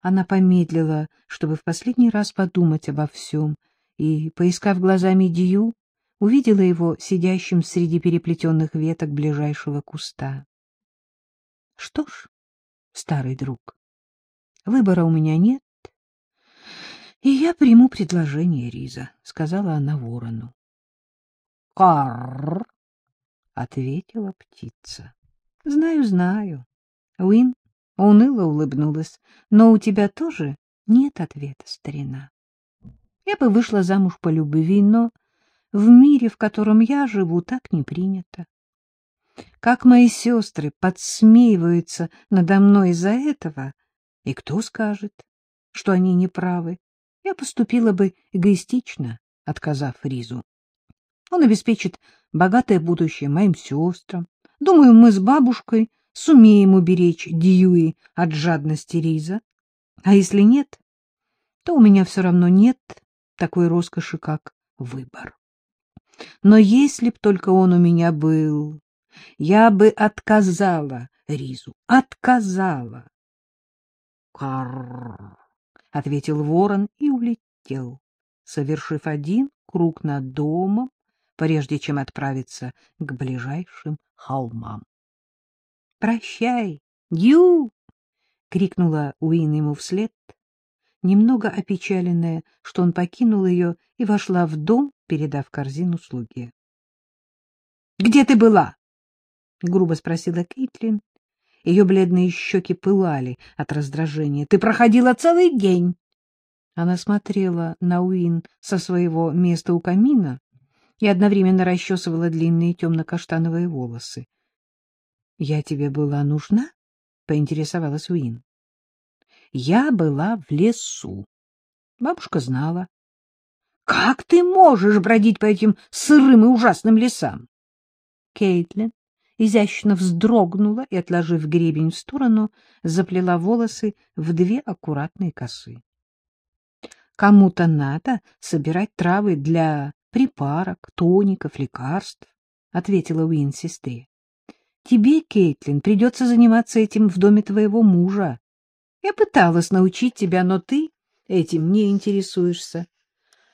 Она помедлила, чтобы в последний раз подумать обо всем, и, поискав глазами Дью, увидела его сидящим среди переплетенных веток ближайшего куста. — Что ж, старый друг, выбора у меня нет, и я приму предложение Риза, — сказала она ворону. — Карр! — ответила птица. — Знаю, знаю. Уин уныло улыбнулась. — Но у тебя тоже нет ответа, старина. Я бы вышла замуж по любви, но в мире, в котором я живу, так не принято. Как мои сестры подсмеиваются надо мной из-за этого, и кто скажет, что они не правы, я поступила бы эгоистично, отказав Ризу. Он обеспечит богатое будущее моим сестрам. Думаю, мы с бабушкой сумеем уберечь Дьюи от жадности Риза. А если нет, то у меня все равно нет такой роскоши, как выбор. Но если б только он у меня был, я бы отказала Ризу, отказала. Карр, ответил ворон и улетел, совершив один круг над домом, прежде чем отправиться к ближайшим холмам. Прощай, Ю! крикнула Уин ему вслед, немного опечаленная, что он покинул ее и вошла в дом, передав корзину слуге. — Где ты была? — грубо спросила Кейтлин. Ее бледные щеки пылали от раздражения. — Ты проходила целый день. Она смотрела на Уин со своего места у камина и одновременно расчесывала длинные темно-каштановые волосы. — Я тебе была нужна? — поинтересовалась Уин. — Я была в лесу. Бабушка знала. — Как ты можешь бродить по этим сырым и ужасным лесам? Кейтлин изящно вздрогнула и, отложив гребень в сторону, заплела волосы в две аккуратные косы. Кому-то надо собирать травы для припарок, тоников, лекарств, — ответила Уин сестре. Тебе, Кейтлин, придется заниматься этим в доме твоего мужа. Я пыталась научить тебя, но ты этим не интересуешься.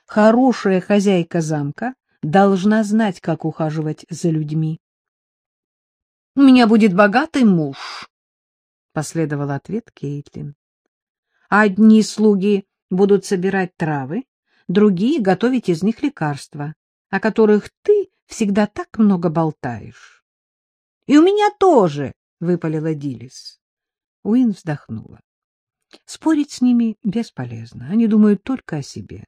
Хорошая хозяйка замка должна знать, как ухаживать за людьми. — У меня будет богатый муж, — последовал ответ Кейтлин. — Одни слуги будут собирать травы, другие — готовить из них лекарства, о которых ты всегда так много болтаешь. — И у меня тоже, — выпалила Дилис. Уин вздохнула. Спорить с ними бесполезно. Они думают только о себе.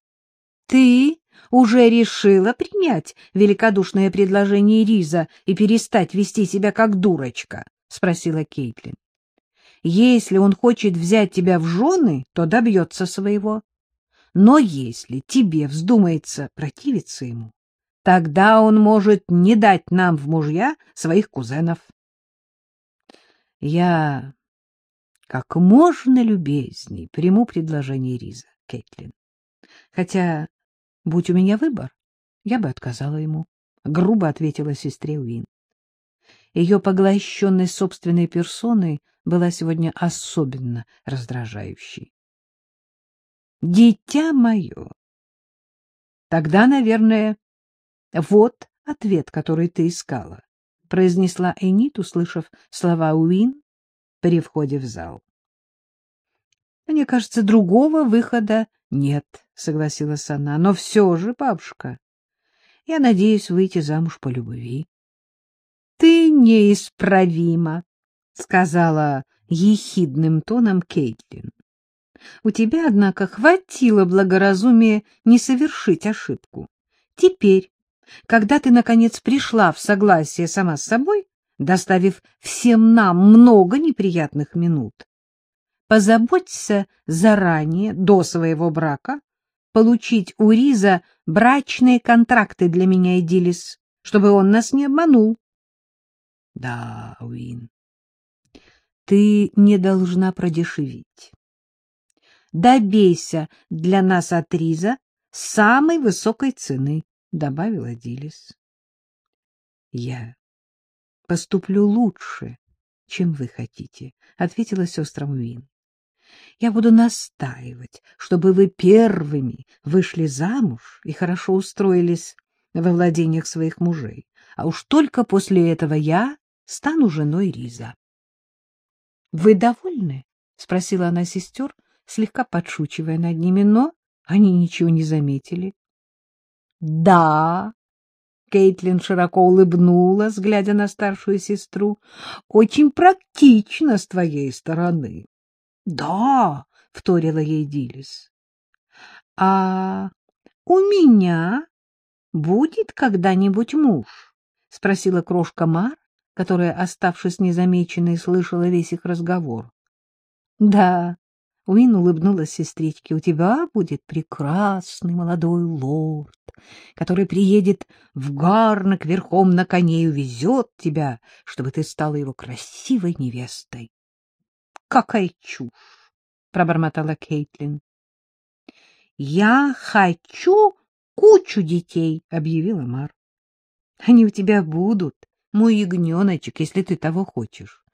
— Ты уже решила принять великодушное предложение Риза и перестать вести себя как дурочка? — спросила Кейтлин. — Если он хочет взять тебя в жены, то добьется своего. Но если тебе вздумается противиться ему, Тогда он может не дать нам в мужья своих кузенов. Я как можно любезней приму предложение Риза, Кэтлин. Хотя, будь у меня выбор, я бы отказала ему, — грубо ответила сестре Уин. Ее поглощенность собственной персоной была сегодня особенно раздражающей. — Дитя мое! Тогда, наверное, — Вот ответ, который ты искала, — произнесла Энит, услышав слова Уин при входе в зал. — Мне кажется, другого выхода нет, — согласилась она. — Но все же, бабушка, я надеюсь выйти замуж по любви. — Ты неисправима, — сказала ехидным тоном Кейтлин. — У тебя, однако, хватило благоразумия не совершить ошибку. Теперь когда ты, наконец, пришла в согласие сама с собой, доставив всем нам много неприятных минут, позаботься заранее, до своего брака, получить у Риза брачные контракты для меня и Дилис, чтобы он нас не обманул. — Да, Уин, ты не должна продешевить. Добейся для нас от Риза самой высокой цены. — добавила Дилис. — Я поступлю лучше, чем вы хотите, — ответила сестра Уин. Я буду настаивать, чтобы вы первыми вышли замуж и хорошо устроились во владениях своих мужей. А уж только после этого я стану женой Риза. — Вы довольны? — спросила она сестер, слегка подшучивая над ними, но они ничего не заметили. — Да, — Кейтлин широко улыбнулась, глядя на старшую сестру, — очень практично с твоей стороны. — Да, — вторила ей Дилис. — А у меня будет когда-нибудь муж? — спросила крошка Мар, которая, оставшись незамеченной, слышала весь их разговор. — Да, — Уин улыбнулась сестричке, — у тебя будет прекрасный молодой лорд, который приедет в Гарнак верхом на коне и увезет тебя, чтобы ты стала его красивой невестой. — Какая чушь! — пробормотала Кейтлин. — Я хочу кучу детей, — объявила Мар. — Они у тебя будут, мой ягненочек, если ты того хочешь.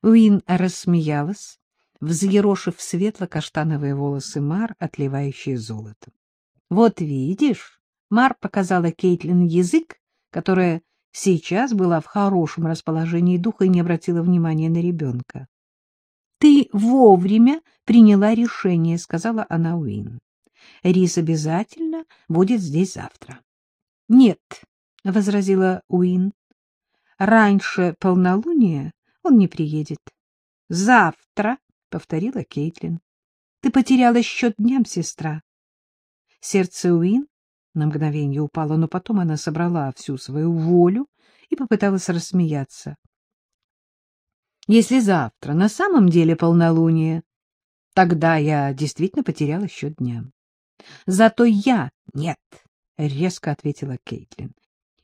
Уин рассмеялась, взъерошив светло-каштановые волосы Мар, отливающие золотом. — Вот видишь, — Мар показала Кейтлин язык, которая сейчас была в хорошем расположении духа и не обратила внимания на ребенка. — Ты вовремя приняла решение, — сказала она Уин. — Рис обязательно будет здесь завтра. — Нет, — возразила Уин, — раньше полнолуния он не приедет. — Завтра, — повторила Кейтлин. — Ты потеряла счет дням, сестра. Сердце Уин на мгновение упало, но потом она собрала всю свою волю и попыталась рассмеяться. Если завтра на самом деле полнолуние, тогда я действительно потеряла счет дням. Зато я нет, — резко ответила Кейтлин.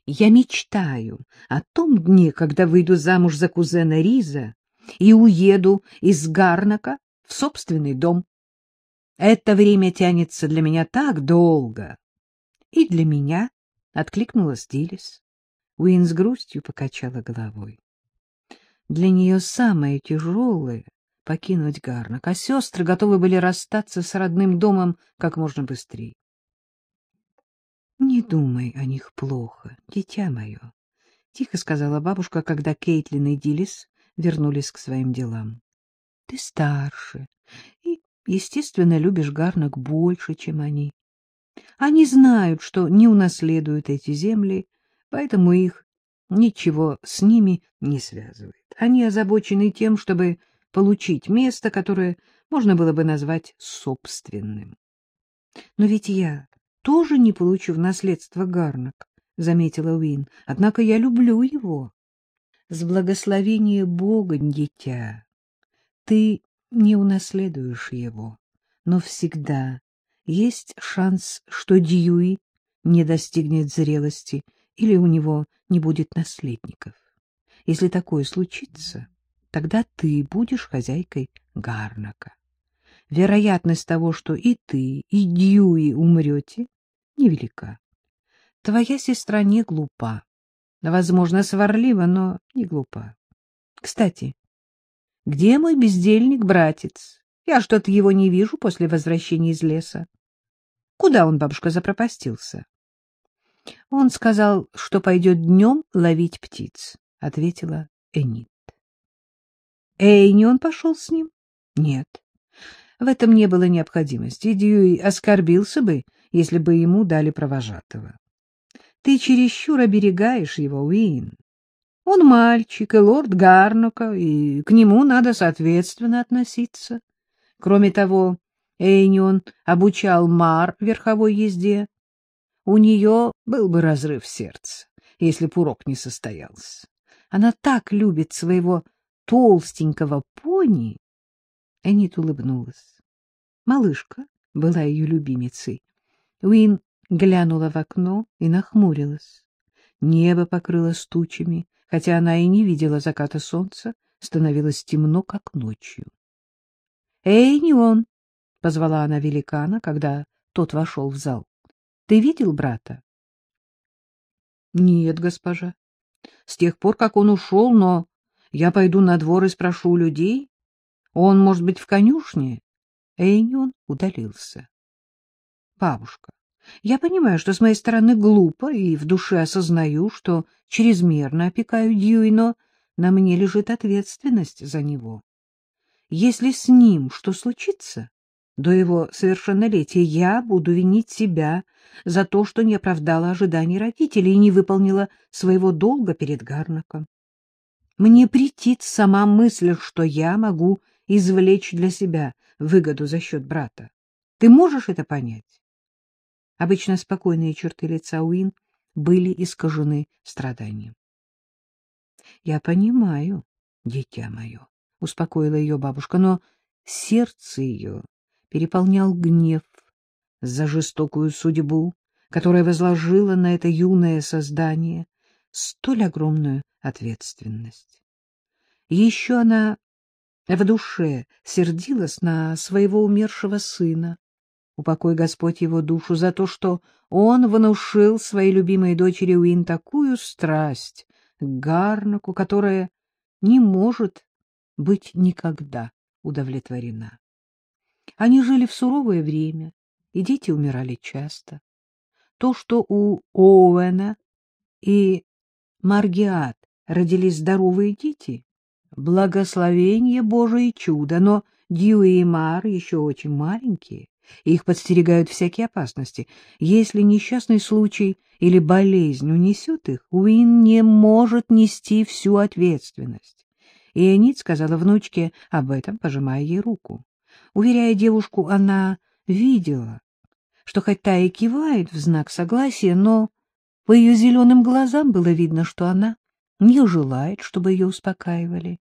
Я мечтаю о том дне, когда выйду замуж за кузена Риза и уеду из Гарнака в собственный дом. Это время тянется для меня так долго. И для меня, — откликнулась Дилис. Уин с грустью покачала головой. Для нее самое тяжелое — покинуть Гарнак, а сестры готовы были расстаться с родным домом как можно быстрее. — Не думай о них плохо, дитя мое, — тихо сказала бабушка, когда Кейтлин и Дилис вернулись к своим делам. — Ты старше и, естественно, любишь Гарнак больше, чем они. Они знают, что не унаследуют эти земли, поэтому их ничего с ними не связывает. Они озабочены тем, чтобы получить место, которое можно было бы назвать собственным. Но ведь я тоже не получу в наследство Гарнак, — заметила Уин. — Однако я люблю его. С благословения Бога, дитя, ты не унаследуешь его, но всегда есть шанс, что Дьюи не достигнет зрелости или у него не будет наследников. Если такое случится, тогда ты будешь хозяйкой Гарнака. Вероятность того, что и ты, и Дьюи умрете, невелика. Твоя сестра не глупа. Возможно, сварлива, но не глупа. Кстати, где мой бездельник, братец? Я что-то его не вижу после возвращения из леса. Куда он, бабушка, запропастился? Он сказал, что пойдет днем ловить птиц, — ответила Энит. Эйни он пошел с ним? Нет. В этом не было необходимости. Дьюи оскорбился бы, если бы ему дали провожатого. Ты чересчур оберегаешь его, Уин. Он мальчик и лорд Гарнока, и к нему надо соответственно относиться. Кроме того, Эйнион обучал Мар верховой езде. У нее был бы разрыв сердца, если б урок не состоялся. Она так любит своего толстенького пони. Энит улыбнулась. Малышка была ее любимицей. Уин глянула в окно и нахмурилась. Небо покрылось тучами, хотя она и не видела заката солнца, становилось темно, как ночью. — Эй, не он! — позвала она великана, когда тот вошел в зал. — Ты видел брата? — Нет, госпожа. С тех пор, как он ушел, но я пойду на двор и спрошу людей. Он, может быть, в конюшне? Эйнион удалился. — Бабушка, я понимаю, что с моей стороны глупо, и в душе осознаю, что чрезмерно опекаю Дьюи, но на мне лежит ответственность за него. Если с ним что случится, до его совершеннолетия я буду винить себя за то, что не оправдала ожиданий родителей и не выполнила своего долга перед Гарнаком. Мне претит сама мысль, что я могу извлечь для себя выгоду за счет брата. Ты можешь это понять? Обычно спокойные черты лица Уин были искажены страданием. — Я понимаю, дитя мое, — успокоила ее бабушка, но сердце ее переполнял гнев за жестокую судьбу, которая возложила на это юное создание столь огромную ответственность. Еще она в душе сердилась на своего умершего сына, упокой Господь его душу, за то, что он внушил своей любимой дочери Уин такую страсть к Гарнаку, которая не может быть никогда удовлетворена. Они жили в суровое время, и дети умирали часто. То, что у Оуэна и Маргиат родились здоровые дети, благословение Божие чудо, но Дьюи и Мар еще очень маленькие, их подстерегают всякие опасности. Если несчастный случай или болезнь унесет их, Уин не может нести всю ответственность. И Энит сказала внучке об этом, пожимая ей руку. Уверяя девушку, она видела, что хоть та и кивает в знак согласия, но по ее зеленым глазам было видно, что она не желает, чтобы ее успокаивали.